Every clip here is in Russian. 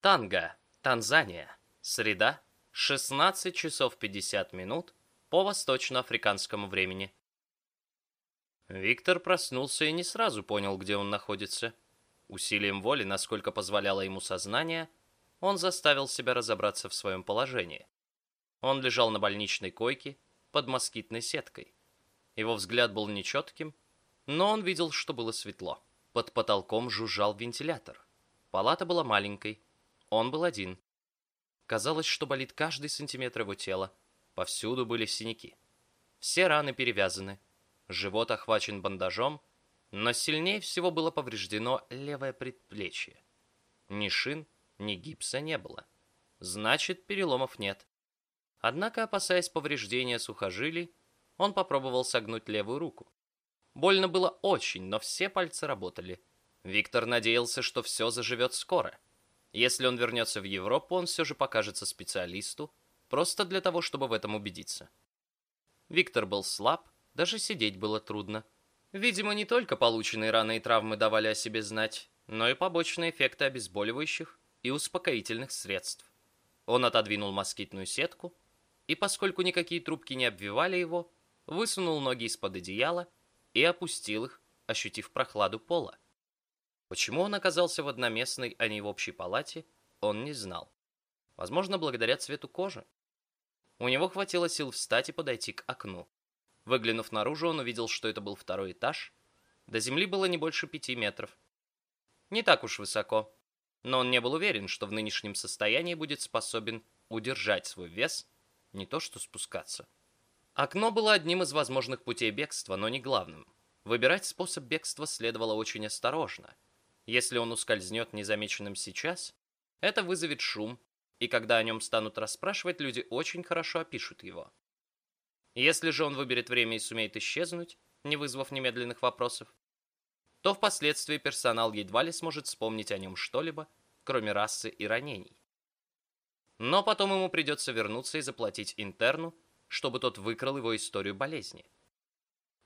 Танга, Танзания. Среда, 16 часов 50 минут по восточноафриканскому времени. Виктор проснулся и не сразу понял, где он находится. Усилием воли, насколько позволяло ему сознание, он заставил себя разобраться в своем положении. Он лежал на больничной койке под москитной сеткой. Его взгляд был нечетким, но он видел, что было светло. Под потолком жужжал вентилятор. Палата была маленькой. Он был один. Казалось, что болит каждый сантиметр его тела. Повсюду были синяки. Все раны перевязаны. Живот охвачен бандажом, но сильнее всего было повреждено левое предплечье. Ни шин, ни гипса не было. Значит, переломов нет. Однако, опасаясь повреждения сухожилий, он попробовал согнуть левую руку. Больно было очень, но все пальцы работали. Виктор надеялся, что все заживет скоро. Если он вернется в Европу, он все же покажется специалисту, просто для того, чтобы в этом убедиться. Виктор был слаб, даже сидеть было трудно. Видимо, не только полученные раны и травмы давали о себе знать, но и побочные эффекты обезболивающих и успокоительных средств. Он отодвинул москитную сетку, и поскольку никакие трубки не обвивали его, высунул ноги из-под одеяла и опустил их, ощутив прохладу пола. Почему он оказался в одноместной, а не в общей палате, он не знал. Возможно, благодаря цвету кожи. У него хватило сил встать и подойти к окну. Выглянув наружу, он увидел, что это был второй этаж. До земли было не больше пяти метров. Не так уж высоко, но он не был уверен, что в нынешнем состоянии будет способен удержать свой вес, не то что спускаться. Окно было одним из возможных путей бегства, но не главным. Выбирать способ бегства следовало очень осторожно. Если он ускользнет незамеченным сейчас, это вызовет шум, и когда о нем станут расспрашивать, люди очень хорошо опишут его. Если же он выберет время и сумеет исчезнуть, не вызвав немедленных вопросов, то впоследствии персонал едва ли сможет вспомнить о нем что-либо, кроме расы и ранений. Но потом ему придется вернуться и заплатить интерну, чтобы тот выкрал его историю болезни.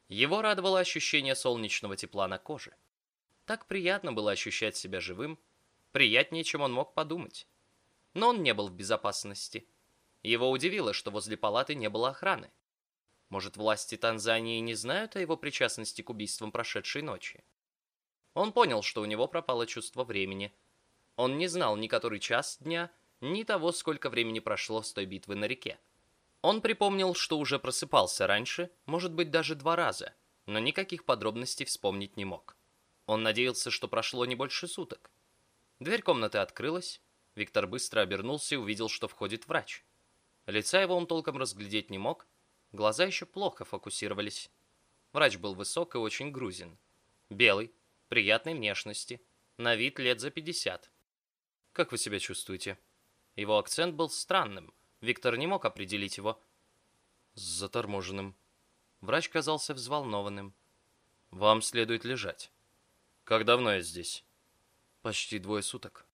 Его радовало ощущение солнечного тепла на коже. Так приятно было ощущать себя живым, приятнее, чем он мог подумать. Но он не был в безопасности. Его удивило, что возле палаты не было охраны. Может, власти Танзании не знают о его причастности к убийствам прошедшей ночи? Он понял, что у него пропало чувство времени. Он не знал ни который час дня, ни того, сколько времени прошло с той битвы на реке. Он припомнил, что уже просыпался раньше, может быть, даже два раза, но никаких подробностей вспомнить не мог. Он надеялся, что прошло не больше суток. Дверь комнаты открылась. Виктор быстро обернулся и увидел, что входит врач. Лица его он толком разглядеть не мог, глаза еще плохо фокусировались. Врач был высок и очень грузин. Белый, приятной внешности, на вид лет за 50. «Как вы себя чувствуете?» Его акцент был странным, Виктор не мог определить его. Заторможенным. Врач казался взволнованным. «Вам следует лежать». «Как давно я здесь?» «Почти двое суток».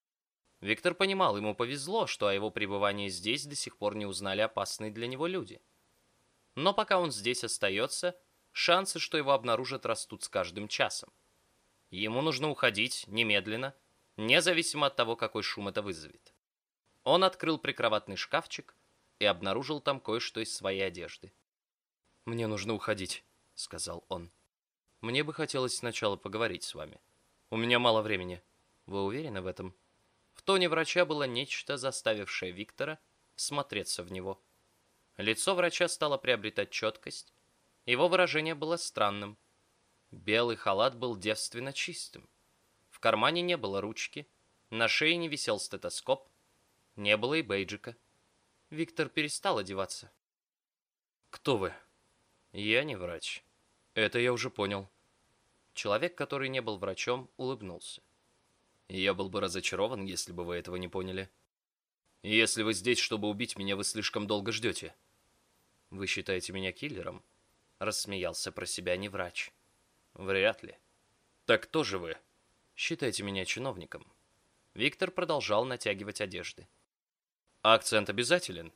Виктор понимал, ему повезло, что о его пребывании здесь до сих пор не узнали опасные для него люди. Но пока он здесь остается, шансы, что его обнаружат, растут с каждым часом. Ему нужно уходить немедленно, независимо от того, какой шум это вызовет. Он открыл прикроватный шкафчик и обнаружил там кое-что из своей одежды. «Мне нужно уходить», — сказал он. «Мне бы хотелось сначала поговорить с вами. У меня мало времени. Вы уверены в этом?» В тоне врача было нечто, заставившее Виктора смотреться в него. Лицо врача стало приобретать четкость. Его выражение было странным. Белый халат был девственно чистым. В кармане не было ручки, на шее не висел стетоскоп, не было и бейджика. Виктор перестал одеваться. «Кто вы?» «Я не врач. Это я уже понял». Человек, который не был врачом, улыбнулся. «Я был бы разочарован, если бы вы этого не поняли. Если вы здесь, чтобы убить меня, вы слишком долго ждете». «Вы считаете меня киллером?» Рассмеялся про себя не врач. «Вряд ли». «Так кто же вы?» «Считайте меня чиновником». Виктор продолжал натягивать одежды. акцент обязателен?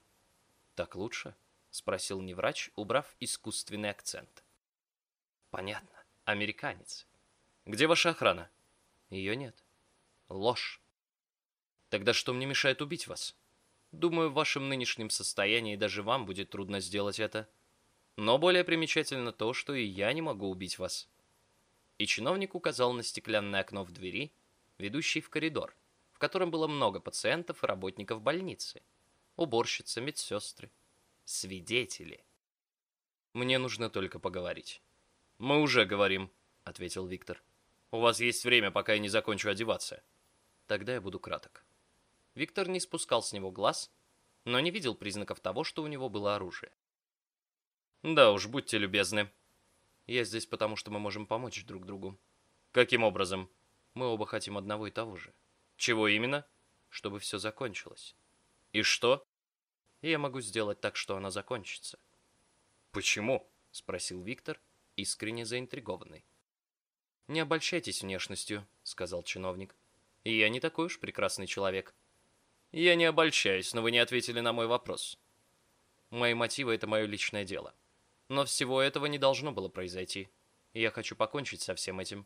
Так лучше? Спросил неврач, убрав искусственный акцент. Понятно. Американец. Где ваша охрана? Ее нет. Ложь. Тогда что мне мешает убить вас? Думаю, в вашем нынешнем состоянии даже вам будет трудно сделать это. Но более примечательно то, что и я не могу убить вас. И чиновник указал на стеклянное окно в двери, ведущей в коридор, в котором было много пациентов и работников больницы. Уборщицы, медсестры, свидетели. Мне нужно только поговорить. Мы уже говорим, ответил Виктор. У вас есть время, пока я не закончу одеваться. Тогда я буду краток. Виктор не спускал с него глаз, но не видел признаков того, что у него было оружие. Да уж, будьте любезны. Я здесь потому, что мы можем помочь друг другу. Каким образом? Мы оба хотим одного и того же. Чего именно? Чтобы все закончилось. И что? Я могу сделать так, что она закончится. Почему? Спросил Виктор, искренне заинтригованный. Не обольщайтесь внешностью, сказал чиновник. Я не такой уж прекрасный человек. Я не обольщаюсь, но вы не ответили на мой вопрос. Мои мотивы — это мое личное дело. Но всего этого не должно было произойти. Я хочу покончить со всем этим.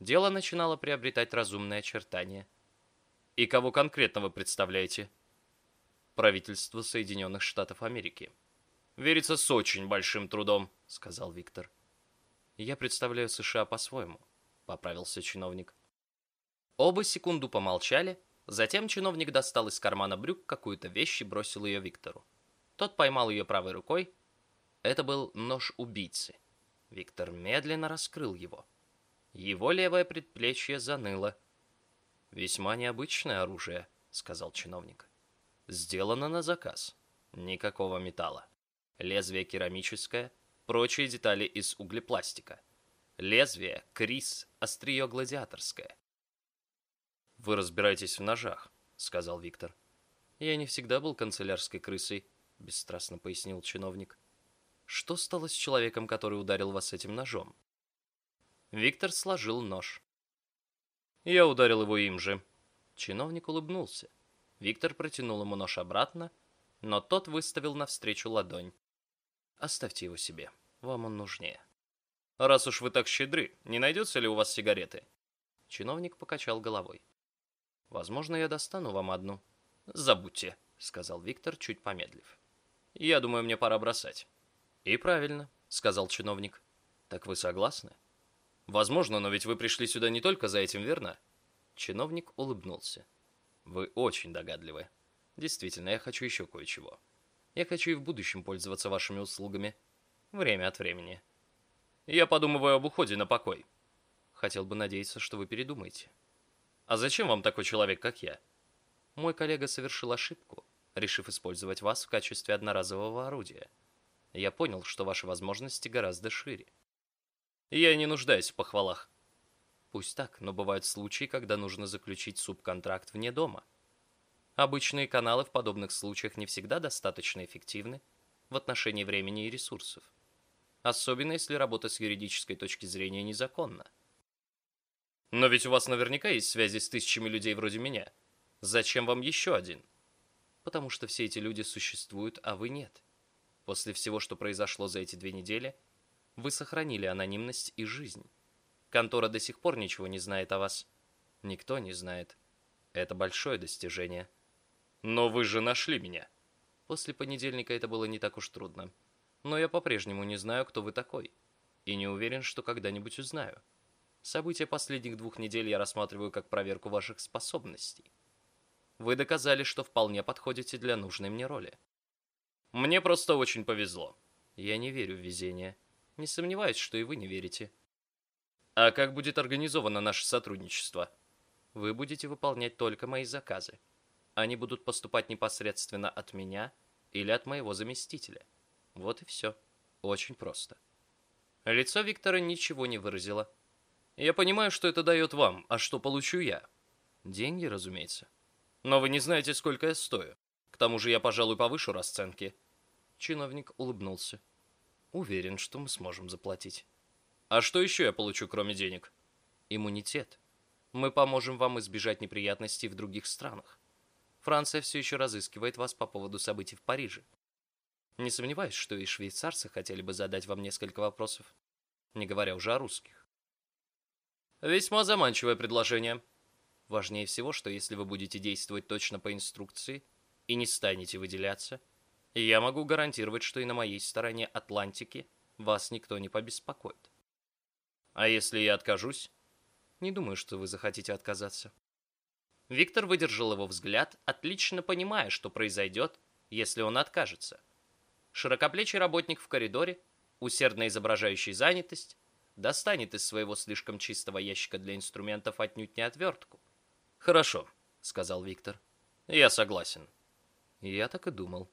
Дело начинало приобретать разумные очертания. И кого конкретно вы представляете? Правительство Соединенных Штатов Америки. Верится с очень большим трудом, сказал Виктор. Я представляю США по-своему, поправился чиновник. Оба секунду помолчали, затем чиновник достал из кармана брюк какую-то вещь и бросил ее Виктору. Тот поймал ее правой рукой. Это был нож убийцы. Виктор медленно раскрыл его. Его левое предплечье заныло. «Весьма необычное оружие», — сказал чиновник. «Сделано на заказ. Никакого металла. Лезвие керамическое, прочие детали из углепластика. Лезвие, крис, острие гладиаторское. «Вы разбираетесь в ножах», — сказал Виктор. «Я не всегда был канцелярской крысой», — бесстрастно пояснил чиновник. «Что стало с человеком, который ударил вас этим ножом?» Виктор сложил нож. «Я ударил его им же». Чиновник улыбнулся. Виктор протянул ему нож обратно, но тот выставил навстречу ладонь. «Оставьте его себе, вам он нужнее». «Раз уж вы так щедры, не найдется ли у вас сигареты?» Чиновник покачал головой. «Возможно, я достану вам одну». «Забудьте», — сказал Виктор, чуть помедлив. «Я думаю, мне пора бросать». «И правильно», — сказал чиновник. «Так вы согласны?» «Возможно, но ведь вы пришли сюда не только за этим, верно?» Чиновник улыбнулся. «Вы очень догадливы. Действительно, я хочу еще кое-чего. Я хочу и в будущем пользоваться вашими услугами. Время от времени. Я подумываю об уходе на покой. Хотел бы надеяться, что вы передумаете. А зачем вам такой человек, как я? Мой коллега совершил ошибку, решив использовать вас в качестве одноразового орудия. Я понял, что ваши возможности гораздо шире. Я не нуждаюсь в похвалах. Пусть так, но бывают случаи, когда нужно заключить субконтракт вне дома. Обычные каналы в подобных случаях не всегда достаточно эффективны в отношении времени и ресурсов. Особенно если работа с юридической точки зрения незаконна. Но ведь у вас наверняка есть связи с тысячами людей вроде меня. Зачем вам еще один? Потому что все эти люди существуют, а вы нет. После всего, что произошло за эти две недели, вы сохранили анонимность и жизнь. Контора до сих пор ничего не знает о вас. Никто не знает. Это большое достижение. Но вы же нашли меня. После понедельника это было не так уж трудно. Но я по-прежнему не знаю, кто вы такой. И не уверен, что когда-нибудь узнаю. События последних двух недель я рассматриваю как проверку ваших способностей. Вы доказали, что вполне подходите для нужной мне роли. Мне просто очень повезло. Я не верю в везение. Не сомневаюсь, что и вы не верите. А как будет организовано наше сотрудничество? Вы будете выполнять только мои заказы. Они будут поступать непосредственно от меня или от моего заместителя. Вот и все. Очень просто. Лицо Виктора ничего не выразило. Я понимаю, что это дает вам, а что получу я? Деньги, разумеется. Но вы не знаете, сколько я стою. К тому же я, пожалуй, повышу расценки. Чиновник улыбнулся. Уверен, что мы сможем заплатить. А что еще я получу, кроме денег? Иммунитет. Мы поможем вам избежать неприятностей в других странах. Франция все еще разыскивает вас по поводу событий в Париже. Не сомневаюсь, что и швейцарцы хотели бы задать вам несколько вопросов, не говоря уже о русских. Весьма заманчивое предложение. Важнее всего, что если вы будете действовать точно по инструкции и не станете выделяться, я могу гарантировать, что и на моей стороне Атлантики вас никто не побеспокоит. А если я откажусь? Не думаю, что вы захотите отказаться. Виктор выдержал его взгляд, отлично понимая, что произойдет, если он откажется. Широкоплечий работник в коридоре, усердно изображающий занятость, достанет из своего слишком чистого ящика для инструментов отнюдь не отвертку. «Хорошо», — сказал Виктор. «Я согласен». «Я так и думал».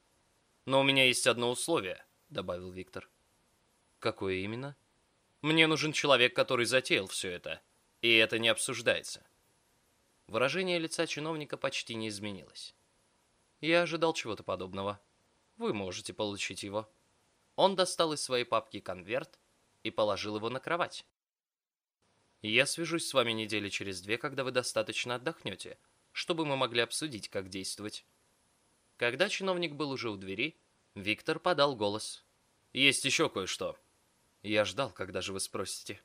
«Но у меня есть одно условие», — добавил Виктор. «Какое именно?» «Мне нужен человек, который затеял все это, и это не обсуждается». Выражение лица чиновника почти не изменилось. «Я ожидал чего-то подобного. Вы можете получить его». Он достал из своей папки конверт и положил его на кровать. Я свяжусь с вами недели через две, когда вы достаточно отдохнете, чтобы мы могли обсудить, как действовать. Когда чиновник был уже у двери, Виктор подал голос. Есть еще кое-что. Я ждал, когда же вы спросите.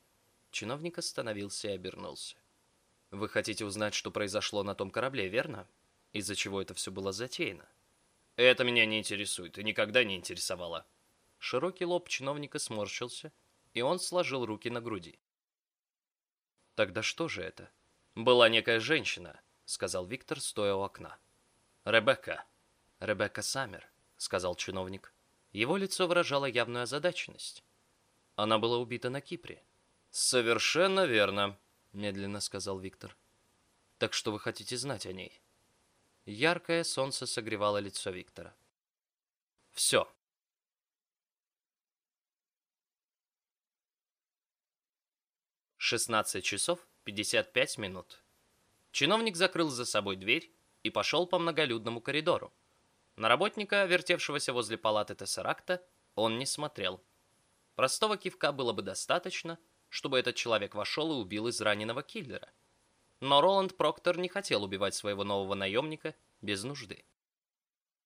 Чиновник остановился и обернулся. Вы хотите узнать, что произошло на том корабле, верно? Из-за чего это все было затеяно? Это меня не интересует и никогда не интересовало. Широкий лоб чиновника сморщился, и он сложил руки на груди. Тогда что же это? Была некая женщина, сказал Виктор, стоя у окна. Ребекка. Ребекка Саммер, сказал чиновник. Его лицо выражало явную озадаченность. Она была убита на Кипре. Совершенно верно, медленно сказал Виктор. Так что вы хотите знать о ней? Яркое солнце согревало лицо Виктора. Все. Шестнадцать часов пятьдесят пять минут. Чиновник закрыл за собой дверь и пошел по многолюдному коридору. На работника, вертевшегося возле палаты Тессеракта, он не смотрел. Простого кивка было бы достаточно, чтобы этот человек вошел и убил израненного киллера. Но Роланд Проктор не хотел убивать своего нового наемника без нужды.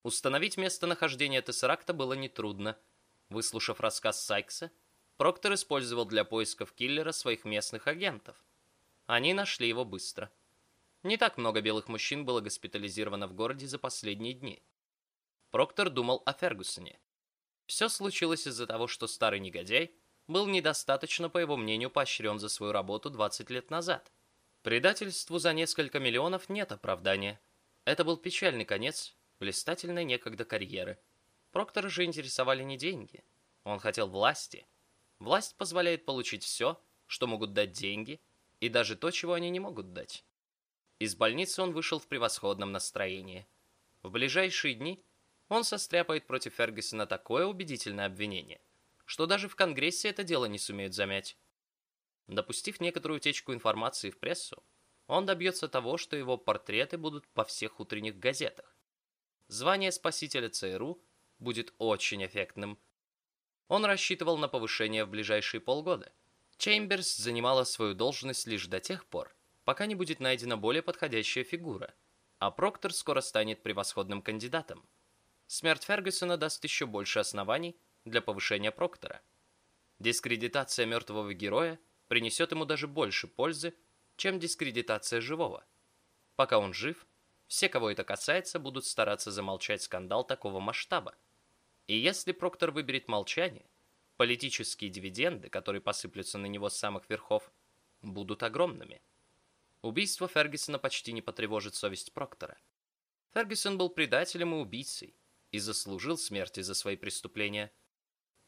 Установить местонахождение Тессеракта было нетрудно. Выслушав рассказ Сайкса, Проктор использовал для поисков киллера своих местных агентов. Они нашли его быстро. Не так много белых мужчин было госпитализировано в городе за последние дни. Проктор думал о Фергусоне. Все случилось из-за того, что старый негодяй был недостаточно, по его мнению, поощрен за свою работу 20 лет назад. Предательству за несколько миллионов нет оправдания. Это был печальный конец блистательной некогда карьеры. Проктора же интересовали не деньги. Он хотел власти. Власть позволяет получить все, что могут дать деньги, и даже то, чего они не могут дать. Из больницы он вышел в превосходном настроении. В ближайшие дни он состряпает против Фергюсона такое убедительное обвинение, что даже в Конгрессе это дело не сумеют замять. Допустив некоторую утечку информации в прессу, он добьется того, что его портреты будут по всех утренних газетах. Звание спасителя ЦРУ будет очень эффектным – он рассчитывал на повышение в ближайшие полгода. Чеймберс занимала свою должность лишь до тех пор, пока не будет найдена более подходящая фигура, а Проктор скоро станет превосходным кандидатом. Смерть Фергюсона даст еще больше оснований для повышения Проктора. Дискредитация мертвого героя принесет ему даже больше пользы, чем дискредитация живого. Пока он жив, все, кого это касается, будут стараться замолчать скандал такого масштаба. И если Проктор выберет молчание, политические дивиденды, которые посыплются на него с самых верхов, будут огромными. Убийство Фергюсона почти не потревожит совесть Проктора. Фергюсон был предателем и убийцей и заслужил смерти за свои преступления.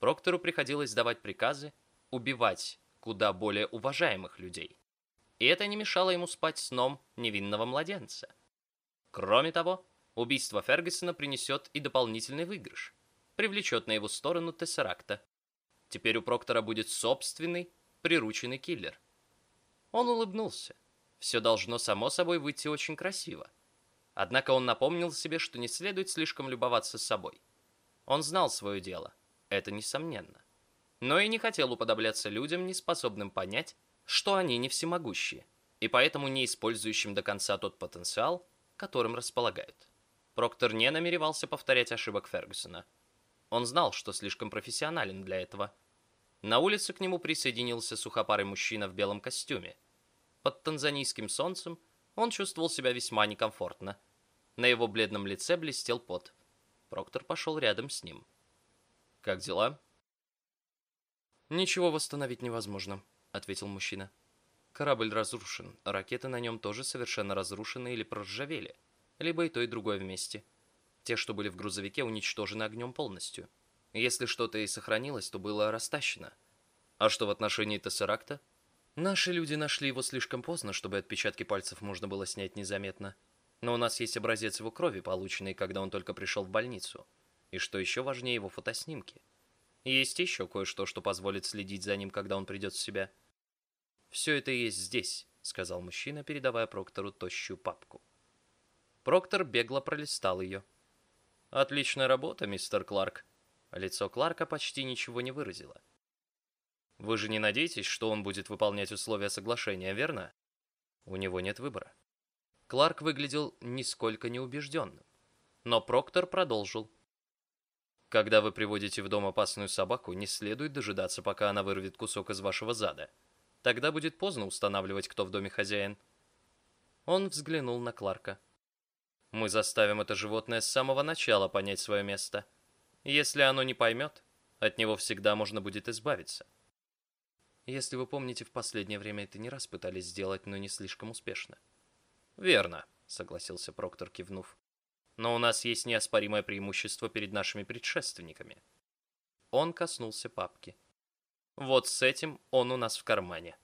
Проктору приходилось давать приказы убивать куда более уважаемых людей. И это не мешало ему спать сном невинного младенца. Кроме того, убийство Фергюсона принесет и дополнительный выигрыш – привлечет на его сторону Тессеракта. Теперь у Проктора будет собственный, прирученный киллер. Он улыбнулся. Все должно само собой выйти очень красиво. Однако он напомнил себе, что не следует слишком любоваться собой. Он знал свое дело, это несомненно. Но и не хотел уподобляться людям, не способным понять, что они не всемогущие, и поэтому не использующим до конца тот потенциал, которым располагают. Проктор не намеревался повторять ошибок Фергюсона – он знал, что слишком профессионален для этого. На улице к нему присоединился сухопарый мужчина в белом костюме. Под танзанийским солнцем Он чувствовал себя весьма некомфортно. На его бледном лице блестел пот. Проктор пошел рядом с ним. «Как дела?» «Ничего восстановить невозможно», — ответил мужчина. «Корабль разрушен, ракеты на нем тоже совершенно разрушены или проржавели, либо и то, и другое вместе. Те, что были в грузовике, уничтожены огнем полностью. Если что-то и сохранилось, то было растащено. А что в отношении Тессеракта? Наши люди нашли его слишком поздно, чтобы отпечатки пальцев можно было снять незаметно. Но у нас есть образец его крови, полученный, когда он только пришел в больницу. И что еще важнее, его фотоснимки. Есть еще кое-что, что позволит следить за ним, когда он придет в себя. «Все это есть здесь», — сказал мужчина, передавая Проктору тощую папку. Проктор бегло пролистал ее. «Отличная работа, мистер Кларк». Лицо Кларка почти ничего не выразило. «Вы же не надеетесь, что он будет выполнять условия соглашения, верно?» У него нет выбора. Кларк выглядел нисколько неубежденным. Но Проктор продолжил. Когда вы приводите в дом опасную собаку, не следует дожидаться, пока она вырвет кусок из вашего зада. Тогда будет поздно устанавливать, кто в доме хозяин. Он взглянул на Кларка. Мы заставим это животное с самого начала понять свое место. Если оно не поймет, от него всегда можно будет избавиться. Если вы помните, в последнее время это не раз пытались сделать, но не слишком успешно. Верно, согласился Проктор, кивнув но у нас есть неоспоримое преимущество перед нашими предшественниками. Он коснулся папки. Вот с этим он у нас в кармане.